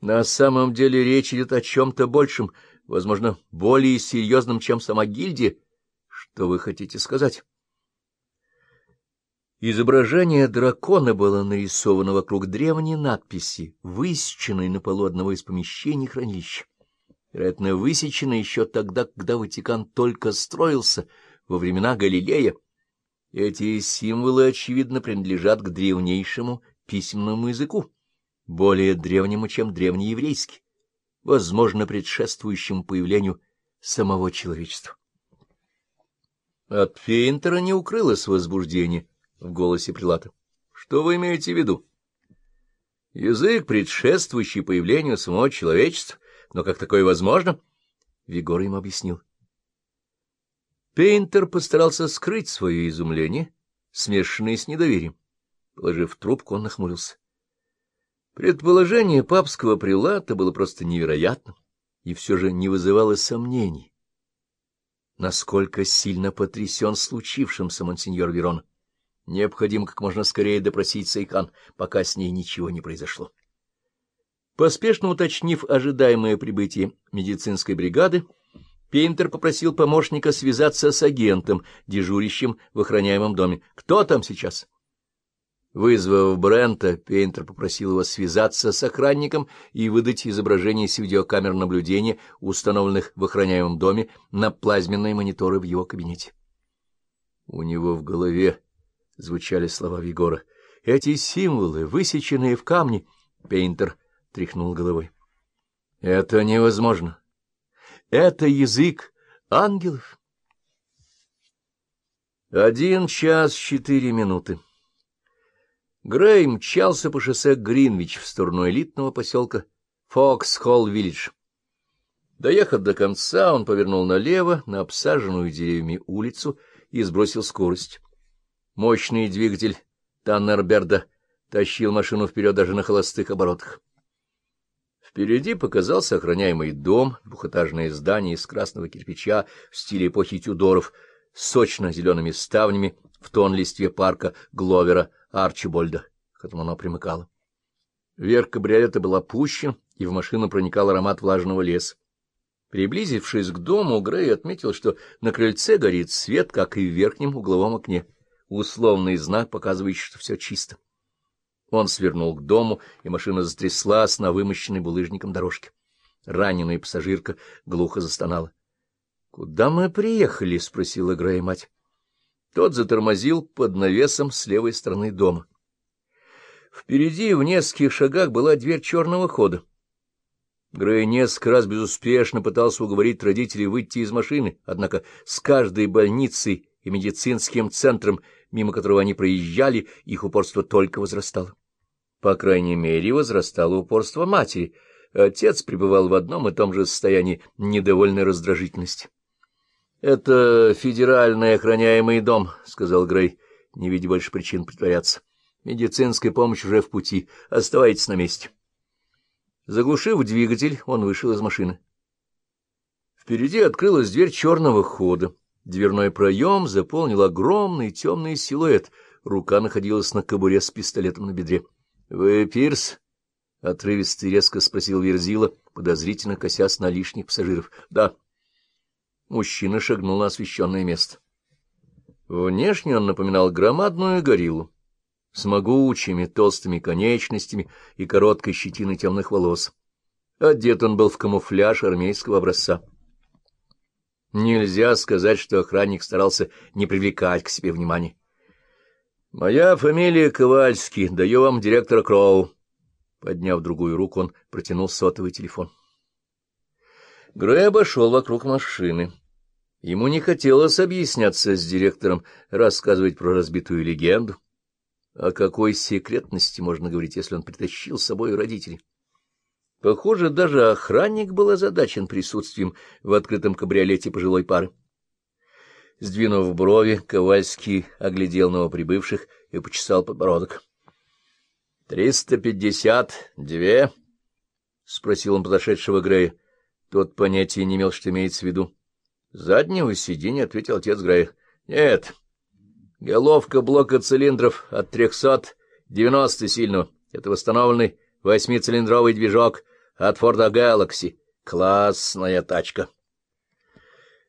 На самом деле речь идет о чем-то большем, возможно, более серьезном, чем сама гильдия. Что вы хотите сказать? Изображение дракона было нарисовано вокруг древней надписи, высеченной на полу одного из помещений хранилища. Вероятно, высечено еще тогда, когда Ватикан только строился, во времена Галилея. Эти символы, очевидно, принадлежат к древнейшему письменному языку, более древнему, чем древнееврейский, возможно, предшествующему появлению самого человечества. От Фейнтера не укрылось возбуждение в голосе Прилата. — Что вы имеете в виду? — Язык, предшествующий появлению самого человечества, но как такое возможно? Вигор им объяснил. Пейнтер постарался скрыть свое изумление, смешанное с недоверием. Положив трубку, он нахмурился. Предположение папского прилата было просто невероятным и все же не вызывало сомнений. Насколько сильно потрясен случившимся монсеньор Верон. Необходимо как можно скорее допросить Сайкан, пока с ней ничего не произошло. Поспешно уточнив ожидаемое прибытие медицинской бригады, Пейнтер попросил помощника связаться с агентом, дежурящим в охраняемом доме. «Кто там сейчас?» Вызвав Брента, Пейнтер попросил его связаться с охранником и выдать изображение с видеокамер наблюдения, установленных в охраняемом доме, на плазменные мониторы в его кабинете. У него в голове звучали слова Вигора. «Эти символы, высеченные в камне...» Пейнтер тряхнул головой. «Это невозможно. Это язык ангелов». Один час четыре минуты. Грей мчался по шоссе Гринвич в сторону элитного поселка Фокс-Холл-Виллидж. Доехав до конца, он повернул налево на обсаженную деревьями улицу и сбросил скорость. Мощный двигатель Таннерберда тащил машину вперед даже на холостых оборотах. Впереди показался охраняемый дом, двухэтажное здание из красного кирпича в стиле эпохи Тюдоров, с сочно-зелеными ставнями в тон листве парка Гловера Арчибольда, к которому оно примыкало. Верх кабриолета был опущен, и в машину проникал аромат влажного леса. Приблизившись к дому, Грей отметил, что на крыльце горит свет, как и в верхнем угловом окне, условный знак, показывающий, что все чисто. Он свернул к дому, и машина затряслась на вымощенной булыжником дорожке. Раненая пассажирка глухо застонала. — Куда мы приехали? — спросила Грея мать. Тот затормозил под навесом с левой стороны дома. Впереди в нескольких шагах была дверь черного хода. Грей несколько раз безуспешно пытался уговорить родителей выйти из машины, однако с каждой больницей и медицинским центром, мимо которого они проезжали, их упорство только возрастало. По крайней мере, возрастало упорство матери. Отец пребывал в одном и том же состоянии недовольной раздражительности. — Это федеральный охраняемый дом, — сказал Грей, не видя больше причин притворяться. — Медицинская помощь уже в пути. Оставайтесь на месте. Заглушив двигатель, он вышел из машины. Впереди открылась дверь черного хода. Дверной проем заполнил огромный темный силуэт. Рука находилась на кобуре с пистолетом на бедре. — Вы Пирс? — отрывисто и резко спросил Верзила, подозрительно косясь на лишних пассажиров. — Да. Мужчина шагнул на освещенное место. Внешне он напоминал громадную гориллу с могучими толстыми конечностями и короткой щетиной темных волос. Одет он был в камуфляж армейского образца. Нельзя сказать, что охранник старался не привлекать к себе внимания. — Моя фамилия Ковальский, даю вам директора Кроу. Подняв другую руку, он протянул сотовый телефон. Грей обошел вокруг машины. Ему не хотелось объясняться с директором, рассказывать про разбитую легенду. О какой секретности можно говорить, если он притащил с собой родителей? Похоже, даже охранник был озадачен присутствием в открытом кабриолете пожилой пары. Сдвинув брови, Ковальский оглядел новоприбывших и почесал подбородок. — Триста пятьдесят две? — спросил он подошедшего Грея. Тот понятия не имел, что имеется в виду. — Заднего сиденья, — ответил отец Грея. — Нет. Головка блока цилиндров от трехсот девяносто сильного. Это восстановленный восьмицилиндровый движок, от Форда Гэлакси. Классная тачка.